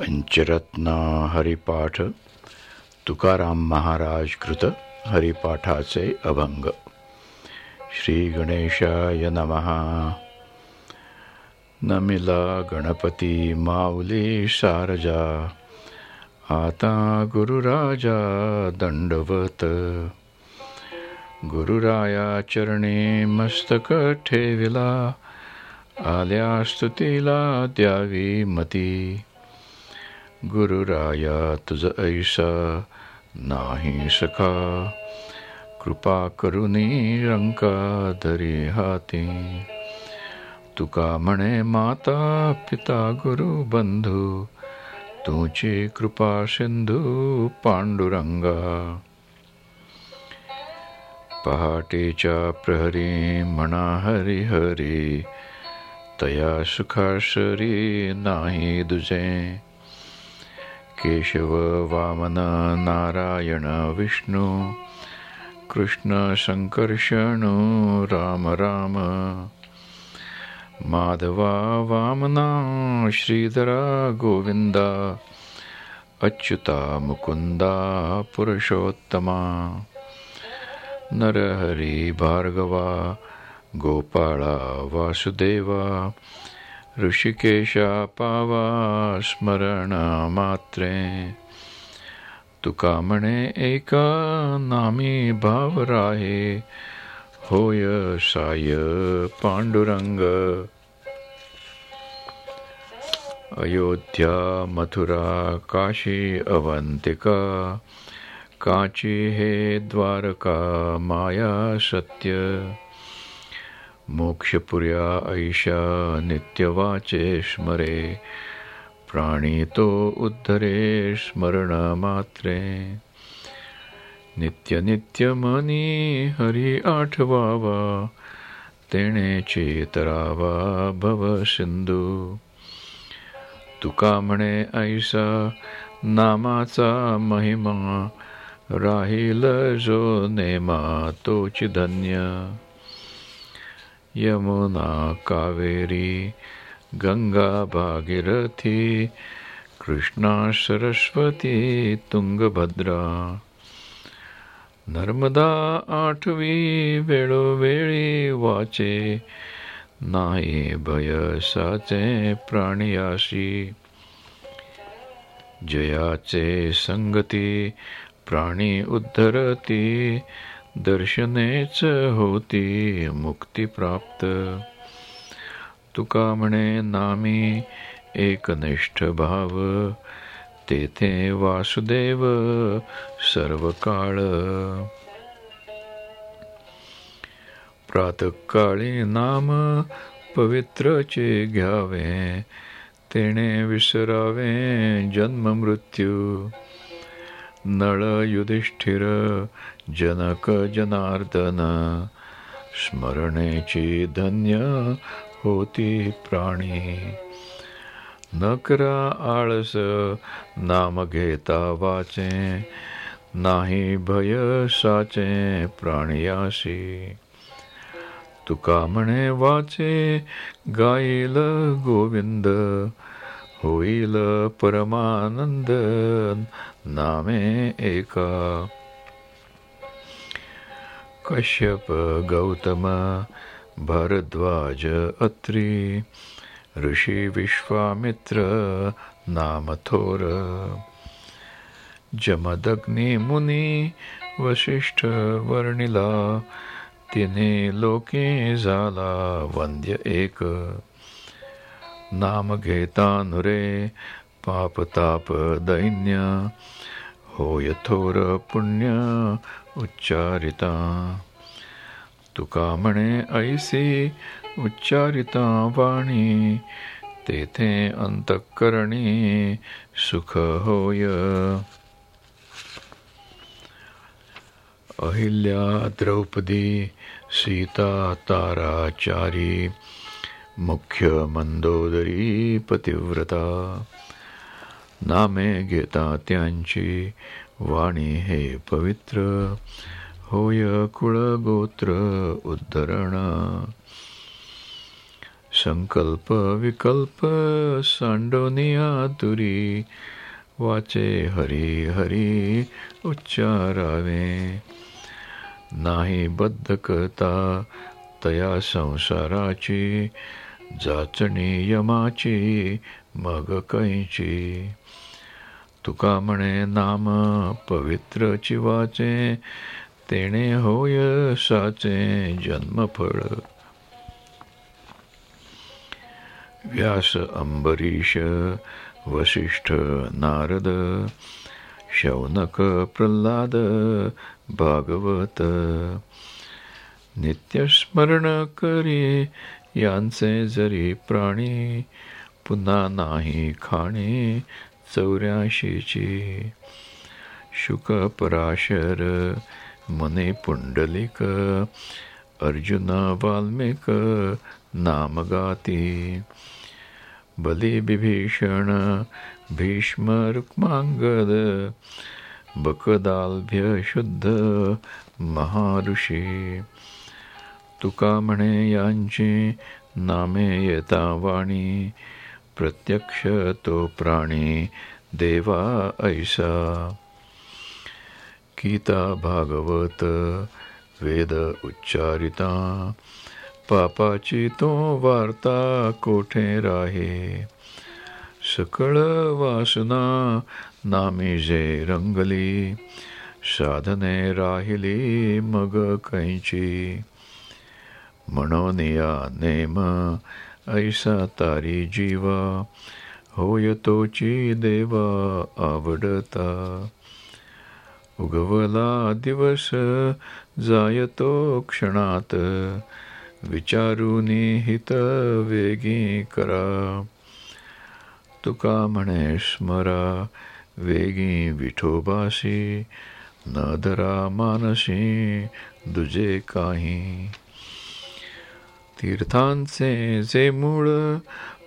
पंचरत्न हरिपाठ तुकाराम महाराज कृत हरिपाठाचे अभंग. श्री गणेशाय नमहा नमिला गणपती माऊली सारजा आता गुरुराजा दंडवत. गुरुराया चरणी मस्तक ठेविला. आल्या स्तुतीला द्यावी मती. गुरुराया तुझ ऐसा नाही सखा कृपा करुनी रंका धरी हाती तुका म्हणे माता पिता गुरु बंधू तुची कृपा सिंधू पांडुरंगा पहाटेच्या प्रहरी म्हणा हरी हरी तया सुखाशरी नाही दुजे केशव वामन नारायण विष्णू कृष्ण संकर्षणू राम राम माधवा वामना श्रीधरा गोविंदा अच्युता मुकुंदा पुरुषोत्तमा नरहरी भार्गवा गोपाळा वासुदेवा ऋषिकेशा पावा स्मरणा मात्रे तुका म्हणे एका नामी भाव राहे होय साय पांडुरंग। अयोध्या मथुरा काशी अवंतिका। काची हे द्वारका माया सत्य। मोक्षपुर्या ऐशा नित्यवाचे स्मरे प्राणी तो उद्धरे स्मरण मात्रे नित्य नित्य मनी हरी आठवावा तेणे चेतरावा भव सिंधू। तुका म्हणे ऐसा नामाचा महिमा राहील जो नेमा तोच धन्य। યમુના કાવેરી ગંગા ભાગીરથી કૃષ્ણા સરસ્વતી તુંગભદ્રા નર્મદા આઠવી વેળોવેળી વાચે નાય ભય સાચે પ્રાણિયાસી જયાચે સંગતિ પ્રાણી ઉદ્ધરતી दर्शनेच होती मुक्ती प्राप्त. तुका म्हणे नामी एकनिष्ठ भाव. तेथे वासुदेव सर्व काळ प्रातकाळी नाम पवित्रचे घ्यावे. तेणे विसरावे जन्म मृत्यू. नळ युधिष्ठिर जनक जनार्दन स्मरणेची धन्य होती प्राणी. नकरा आळस नाम घेता वाचे नाही भय साचे प्राणियाशी तुका म्हणे वाचे गाईल गोविंद होईल परमानंद नामे एका. कश्यप गौतम भरद्वाज अत्री ऋषी विश्वामित्र नामथोर जमदग्नी मुनी वशिष्ठ वर्णिला तिने लोके झाला वंद्य एक. नाम घेता नुरे पापताप दैन्य होय थोर पुण्य उच्चारिता। तुका म्हणे ऐसी उच्चारिता वाणी तेथे अंतःकरणी सुख होय। अहिल्या द्रौपदी सीता ताराचारी मुख्य मंदोदरी पतिव्रता। नामे घेता त्यांची वाणी हे पवित्र। होय कुळ गोत्र उद्धरण। संकल्प विकल्प सांडोनिया तुरी। वाचे हरी हरी उच्चारावे। नाही बद्धकता तया संसाराची। जाचणी यमाची मग कैची. तुका म्हणे नाम पवित्र चिवाचे तेणे होय साचे जन्मफळ. व्यास अंबरीश वसिष्ठ नारद शौनक प्रल्हाद भागवत. नित्यस्मरण करी यांचे जरी प्राणी पुन्हा नाही खाणे चौऱ्याशीची शुक पराशर मने पुंडलिक अर्जुन वाल्मिक नामगाती. बलिबिभीषण भीष्म रुक्मांगद बकदाल्भ्य शुद्ध महाऋषी तुका म्हणे यांची नामे येता वाणी. प्रत्यक्ष तो प्राणी देवा ऐसा. गीता भागवत वेद उच्चारिता. पापाची तो वार्ता कोठे राहे? सकळ वासना नामी जे रंगली. साधने राहिली मग कैची? म्हणून या नेम ऐसा तारी जीवा होय तोची देवा आवडता। उगवला दिवस जायतो क्षणात विचारून हित वेगी करा। तुका म्हणे स्मरा वेगी विठोबासी न धरा मानसी दुजे काही। तीर्थांचे जे मूळ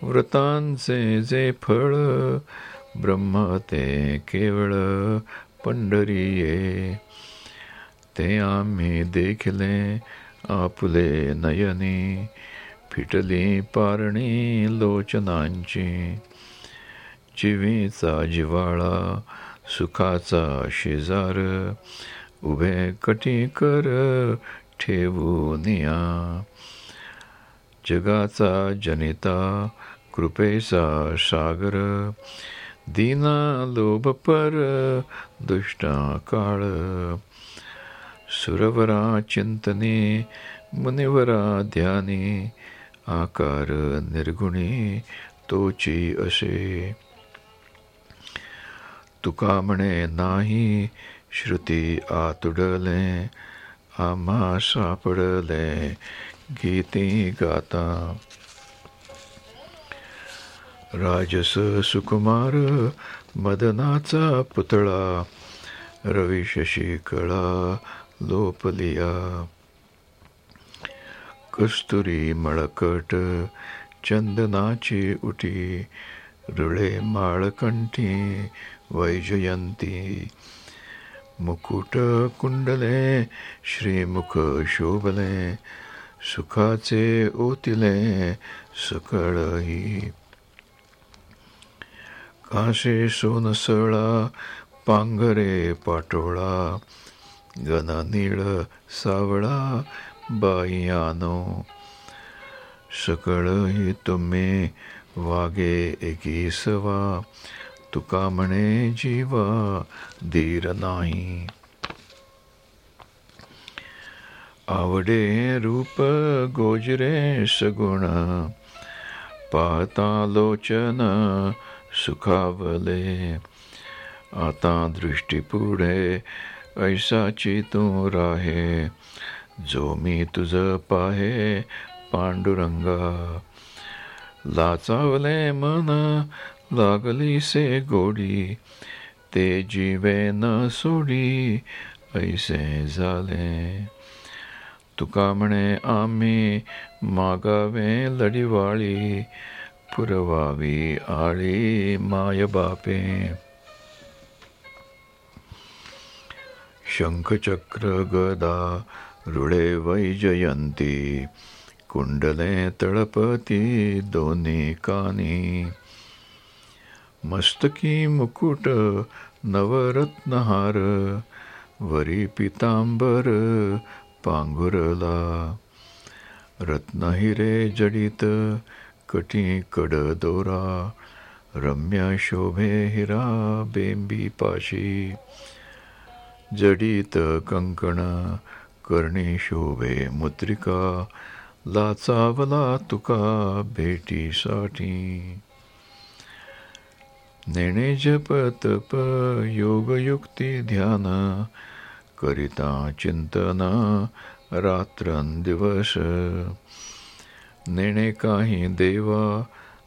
व्रतांचे जे फळ ब्रह्म ते केवळ पंढरीये. ते आम्ही देखले आपुले नयनी फिटली पारणी लोचनांची. जिवीचा जिवाळा सुखाचा शेजार उभे कटीकर ठेवून या. जगाचा जनिता कृपेचा सागर दीना लोभपर दुष्टा काळ सुरवरा चिंतने मुनिवरा ध्यानी आकार निर्गुणी तोची असे. तुका म्हणे नाही श्रुती आतुडले आम्हा सापडले गीती गाता। राजस सुकुमार मदनाचा पुतळा रवी शशी कळा लोपलिया कस्तुरी मळकट चंदनाची उटी रुळे माळकंठी वैजयंती। मुकुट कुंडले श्रीमुख शोभले सुखाचे ओतिले सकळही काशे सोनसळा पांघरे पाटोळा गण निळ सावळा बाईयानो. सकळही तुम्ही वागे एकीसवा तुका म्हणे जीवा धीर नाही. आवडे रूप गोजरे सगुण पातालोचन सुखावले. आता दृष्टी पुढे ऐसाची तू राहे जो मी तुझ पाहे पांडुरंगा. लाचावले मन लागली से गोडी ते जीवे न सोडी ऐसे झाले. तुका म्हणे आम्ही मागावे लढीवाळी पुरवावी आळी माय बापे शंखचक्र गदा रुळे वैजयंती कुंडले तळपती दोन्ही कानी मस्तकी मुकुट नवरत्नहार वरी पितांबर पांघुरला. रत्नहिरे जडित कटी कड दोरा. रम्य शोभे हिरा बेंबी पाशी. जडित कंकण कर्णी शोभे मुद्रिका. लाचावला तुका भेटीसाठी नेणे जप तप योगयुक्ती ध्यान. करिता चिंतन रात्रंदिवस नेणे काही देवा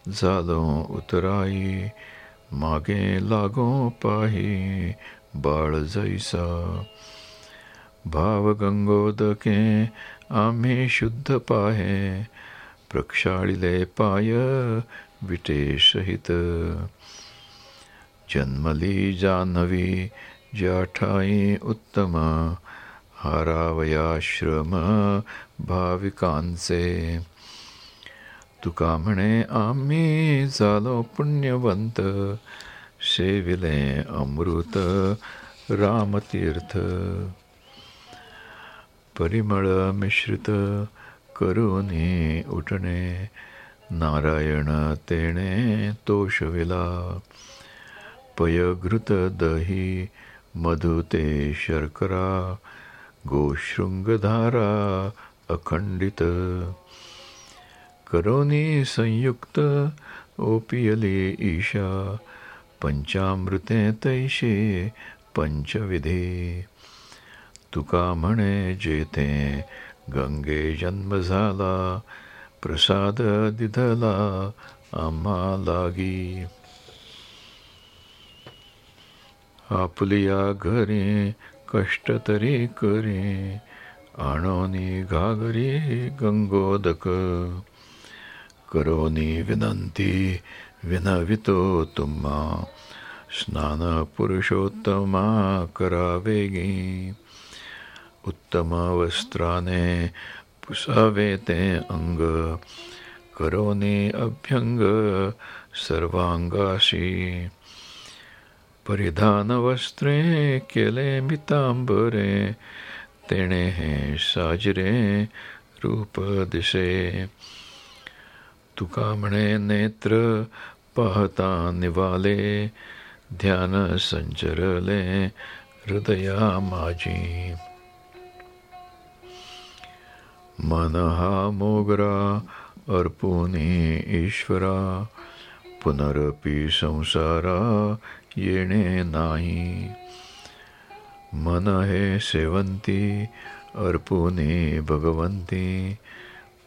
झालो उतराई मागे लागो पाही बाळ जैसा. भाव गंगोदके आम्ही शुद्ध पाहे प्रक्षाळिले पाय विटे सहित. जन्मली जान्हवी ज्याठाई उत्तम हारावयाश्रम भाविकांचे तुका म्हणे आम्ही झालो पुण्यवंत सेविले अमृत रामतीर्थ। परिमळ मिश्रित करुनी उठणे नारायण तेणे तोषविला। पयघृत दही मधुते शर्करा गोशृंगधारा अखंडित करोनी संयुक्त ओपियली ईशा पंचामृते तैशे पंचविधे। तुका म्हणे जेथे गंगे जन्म झाला प्रसाद दिधला आम्हा लागी। आपुलिया घरे कष्ट तरी करे. आणोनी घागरी गंगोदक. करोनी विनंती विनवितो तुम्हा. स्नान पुरुषोत्तमा करावेगी उत्तम वस्त्राने पुसावे ते अंग. करोनी अभ्यंग सर्वांगाशी. परिधान वस्त्रे केले मितांबरे, तेणे साजरे रूप दिसे तुका म्हणे नेत्र पाहता निवाले, ध्यान संचरले हृदया माझी मन हा मोगरा अर्पुनी ईश्वरा, पुनरपी संसारा येणे नाही. मन हे सेवंती अर्पुनी भगवंती.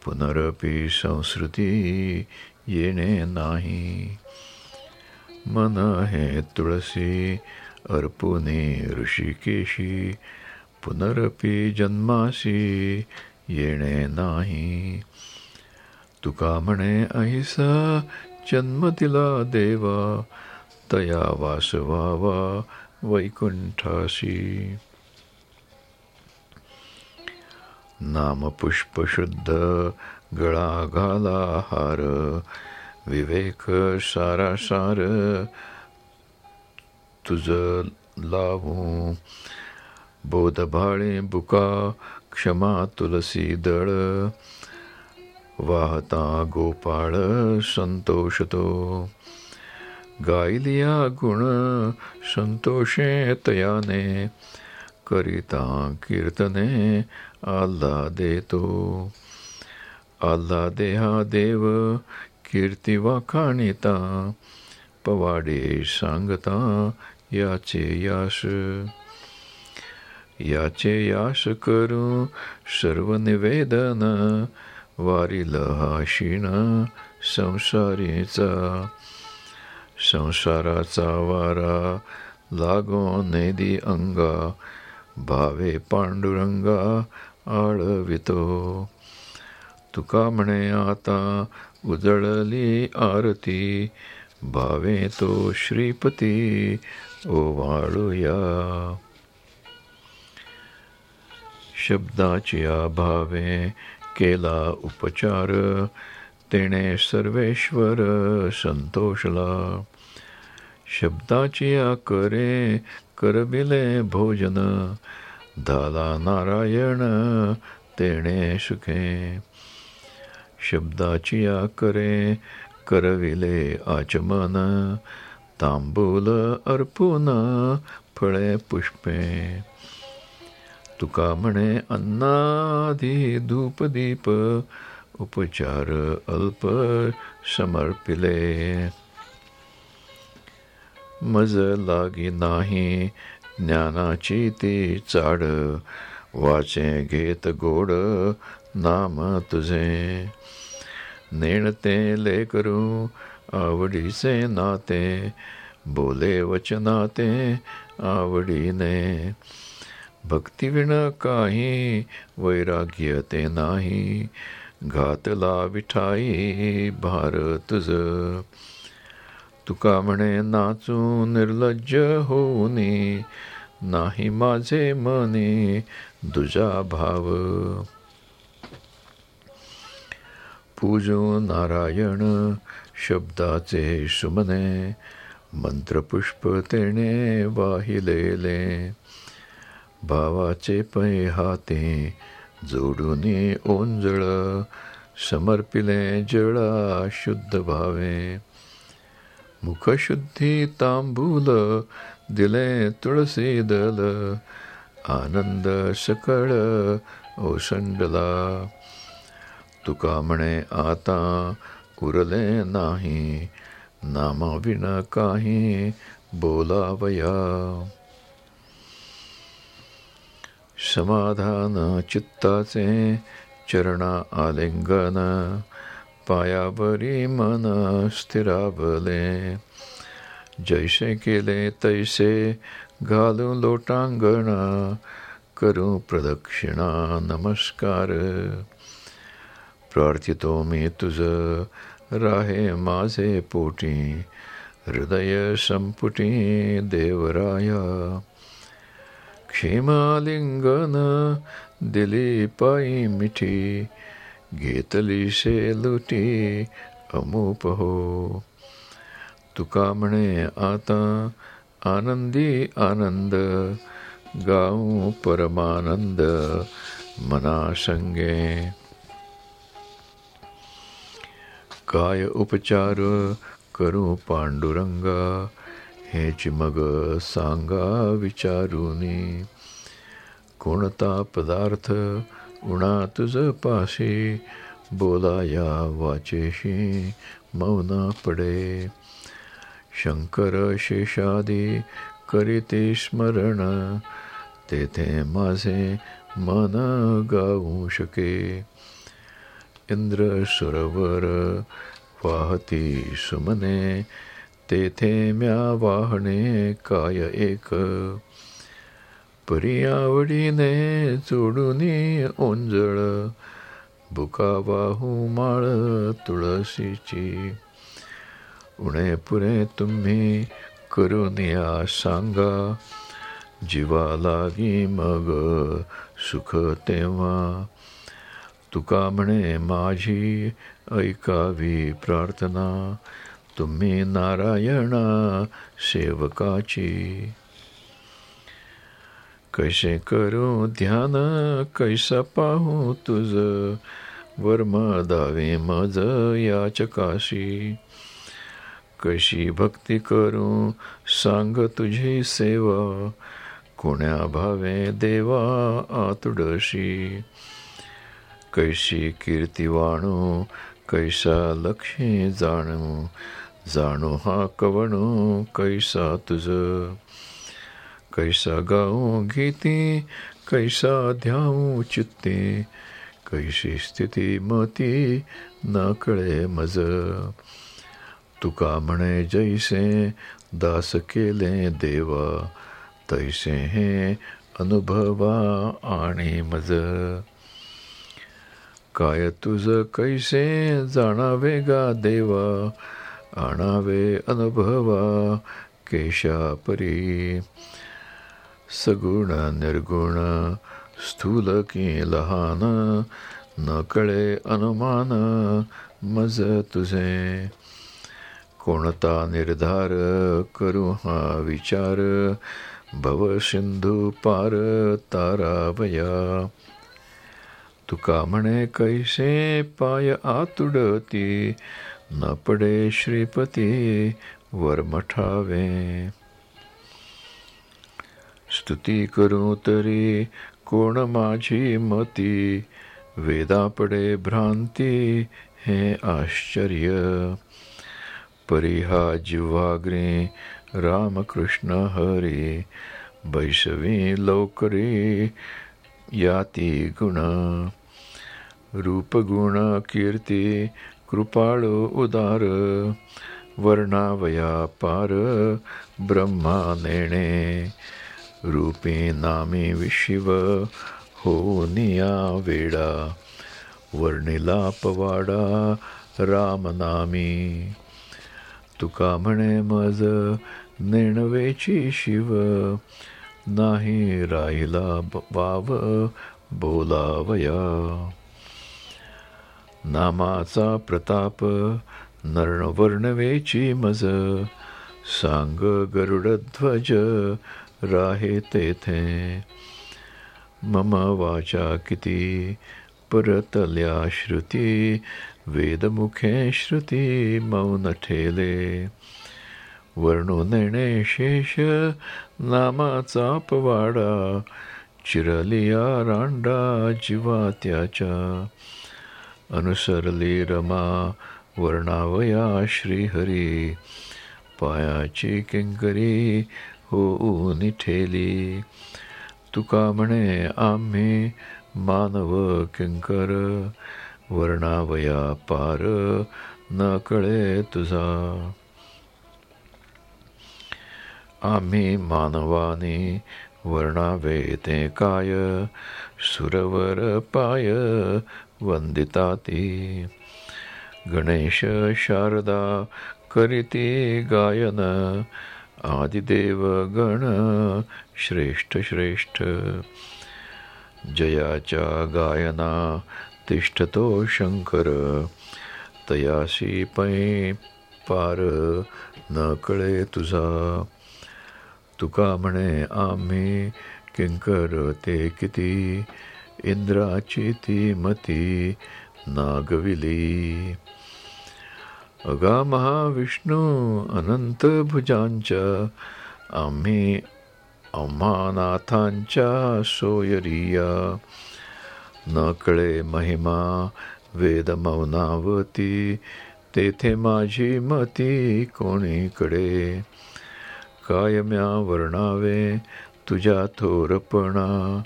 पुनरपी संस्कृती येणे नाही. मन हे तुळसी अर्पुनी ऋषिकेशी. पुनरपी जन्मासी येणे नाही. तुका म्हणे अहिसा जन्म तिला देवा. तया वासवावा वैकुंठाशी। नामपुष्प शुद्ध गळा विवेक सारा सार तुझ लावू। बोधभाळे बुका क्षमा तुलसी दळ वाहता गोपाळ संतोषतो। गायलिया गुण संतोषे तयाने करिता कीर्तने आल्हा देतो आल्ला देहा देव कीर्ती वाखाणिता पवाडे सांगता याचे यास। याचे यास करू सर्व निवेदन वारी हा संसारीचा। संसाराचा वारा लागो नेदी अंगा भावे पांडुरंगा आळवितो. तुका म्हणे आता उजळली आरती भावे तो श्रीपती ओवाळूया शब्दाची भावे केला उपचार तेणे सर्वेश्वर संतोषला. शब्दाची करे करबिले भोजन धाला नारायण तेणे सुखे. शब्दाची करे करविले आचमन तांबूल अर्पून फळे पुष्पे. तुका म्हणे अन्नाधी धूपदीप उपचार अल्प समर्पिले। मज लागी नाही ज्ञानाची ती चाड वाचे घेत गोड नाम तुझे। नेणते ले करू आवडीचे नाते बोले वचनाते आवडीने। भक्तिविण काही वैराग्य ते नाही घातला विठाई भार तुझ तुका म्हणे नाचू निर्लज्ज होऊनी नाही माझे मने दुजा भाव. पूजो नारायण शब्दाचे सुमने मंत्रपुष्प तेणे वाहिलेले. भावाचे पै हाते जोडून ओंजळ समर्पिले जळा शुद्ध भावे. मुखशुद्धी तांबूल दिले तुळसी दल आनंद सकळ ओसंडला. तुका म्हणे आता उरले नाही नामाविना काही बोलावया. समाधान चित्ताचे चरणा आलिंगन पायावरी मन स्थिराबले. जैसे केले तैसे घालू लोटांगण करू प्रदक्षिणा नमस्कार. प्रार्थितो मी तुझ राहे माझे पोटी हृदय संपुटी देवराया. क्षेमालिंगन दिली पायी मिठी घेतली शेलुटी अमूप हो। तुका म्हणे आता आनंदी आनंद गाऊ परमानंद मना संगे। काय उपचार करू पांडुरंगा हेच मग सांगा विचारूनी कोणता पदार्थ उणा तुझ पाशी बोलाया वाचेशी मौना पडे शंकर शेषादी करीते स्मरण तेथे माझे मन गाऊ शके इंद्र सुरवर वाहती सुमने तेथे म्या वाहणे काय एक. परियावडीने चोडूनी ओंजळ बुका वाहू माळ तुळशीची. उणे पुरे तुम्ही करून या सांगा जीवा लागी मग सुख तेव्हा. तुका म्हणे माझी ऐकावी प्रार्थना तुम्ही नारायणा सेवकाची. कैसे करू ध्यान कैसा पाहू तुझ वर्म दावे मज याचकाशी. कशी भक्ती करू सांग तुझी सेवा कोण्या भावे देवा आतुडशी. कैशी कीर्ती वाणू कैसा लक्ष्मी जाणू जाणू हा कवणू कैसा तुझ। कैसा गाऊ गीती कैसा ध्याऊ चित्ते कैशी स्थिती मती ना कळे मज। तुका म्हणे जैसे दास केले देवा तैसे हे अनुभवा आणि मज। काय तुझ कैसे जाणावे गा देवा आणावे अनुभवा केशापरी. सगुण निर्गुण स्थूल की लहान न कळे अनुमान मज तुझे. कोणता निर्धार करू हा विचार भव सिंधू पार तारावया. तुका म्हणे कैसे पाय आतुडती न पडे श्रीपती वरमठावे स्तुती करू तरी कोण माझी मती? वेदा पडे भ्रांती हे आश्चर्य। परिहा जिव्हाग्रे रामकृष्ण हरी। बैसवी लवकरी याती गुण। रूपगुण कीर्ती कृपाळ उदार वर्णावया पार ब्रह्मा नेणे रूपे नामे विशिव हो निया वेडा वर्णिला पवाडा रामनामी। तुका म्हणे मज नेणवेची शिव नाही राहिला वाव बोलावया। नामाचा प्रताप नर्णवर्णवेची मज सांग गरुडध्वज राहे तेथे. मम वाचा किती परतल्या श्रुती वेदमुखे श्रुती मौन ठेले. वर्णो नेणे शेष नामाचा पवाडा चिरलिया रांडा जीवा त्याच्या. अनुसरली रमा वर्णावया श्रीहरी। पायाची किंकरी हो निठेली तुका म्हणे आम्ही मानव किंकर। वर्णावया पार न कळे तुझा। आम्ही मानवानी वर्णावे ते काय? सुरवर पाय वंदिता ती गणेश शारदा करीते गायन। आदिदेव गण श्रेष्ठ श्रेष्ठ। जयाच्या गायना तिष्ठतो शंकर। तयासी पै पार न कळे तुझा। तुका म्हणे आम्ही किंकर ते किती? इंद्राची ती मती नागविली. अगा महाविष्णू अनंत भुजांच्या आम्ही अम्मानाथांच्या सोयरिया. नकळे महिमा वेद मौनावती तेथे माझी मती कोणीकडे? कायम्या वर्णावे तुझ्या थोरपणा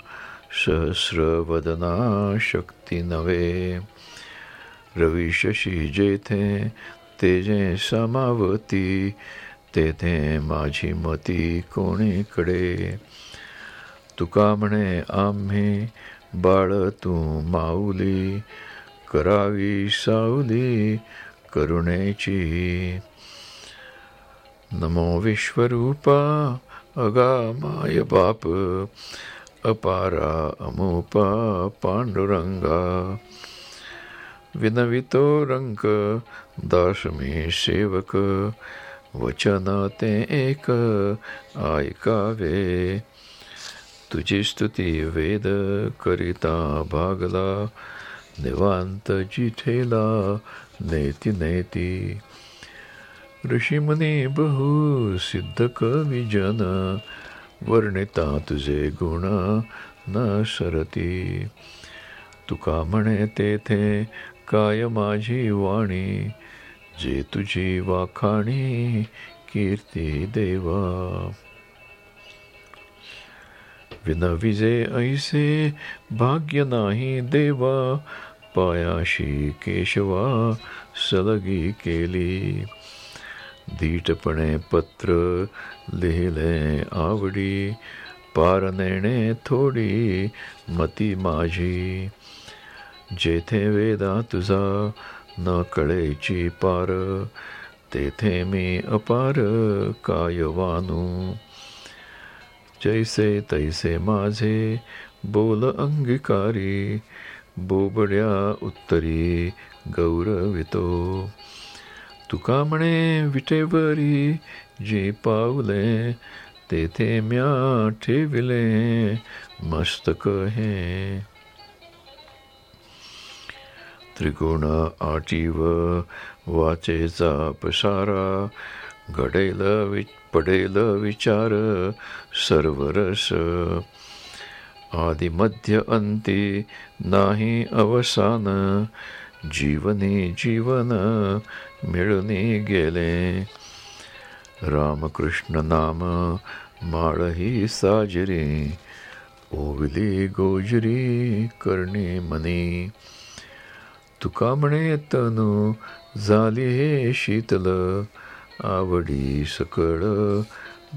सहस्रवदना शक्ती नवे रविशशी जेथे तेजे समावती तेथे माझी मती कोणीकडे तुका म्हणे आम्ही बाळ तू माऊली करावी सावली करुणेची। नमो विश्वरूपा अगा माय बाप अपारा अमोप पांडुरंगा। विनवितो रंक दाशमी सेवक वचनाते एक ऐकावे तुझी स्तुती वेद करिता भागला निवांत जिथेला नेती नेती। ऋषिमुनी बहु सिद्ध कविजन वर्णिता तुझे गुण न सरती तुका म्हणे तेथे काय माझी वाणी? जे तुझी वाखाणी कीर्ती देवा. विनविजे ऐसे भाग्य नाही देवा. पायाशी केशवा सलगी केली. धीटपणे पत्र लिहिले आवडी पार नेणे थोडी मती माझी जेथे वेदा तुझा न कळेची पार तेथे मी अपार कायवानू जैसे तैसे माझे बोल अंगीकारी बोबड्या उत्तरी गौरवितो तुका म्हणे विटेवरी जे पावले तेथे म्या ठेविले मस्तक हे त्रिगुण आटीव वाचेचा पसारा घडेल वि पडेल विचार सर्वरस. आदिमध्य अंती नाही अवसान जीवने जीवन मिळणे गेले. रामकृष्ण नाम माळही साजरी ओविली गोजरी करणे मनी. तुका म्हणे तनु झाली हे शीतल आवडी सकळ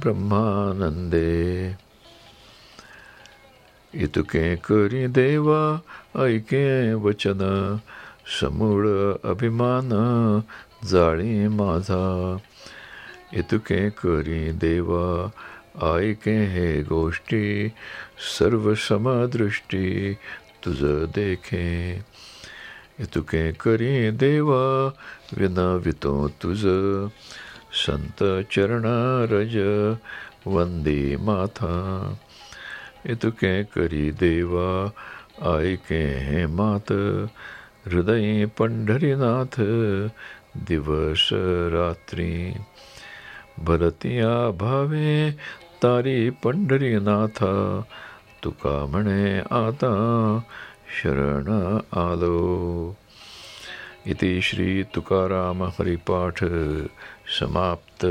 ब्रह्मानंदे. इतके करी देवा ऐके वचन समूळ अभिमान जाळी माझा. इतके करी देवा, ऐके हे गोष्टी सर्व समदृष्टी तुझ देखे. इतुके करी देवा, विनवितो तुझ. संत चरण रज वंदे माथा. इतुके करी देवा, ऐके हे मात. हृदये पंढरीनाथ दिवस रात्री. भरतिया भावे तारी पंढरीनाथा तुका म्हणे आता शरण आलो. इति श्री तुकाराम हरिपाठ समाप्त.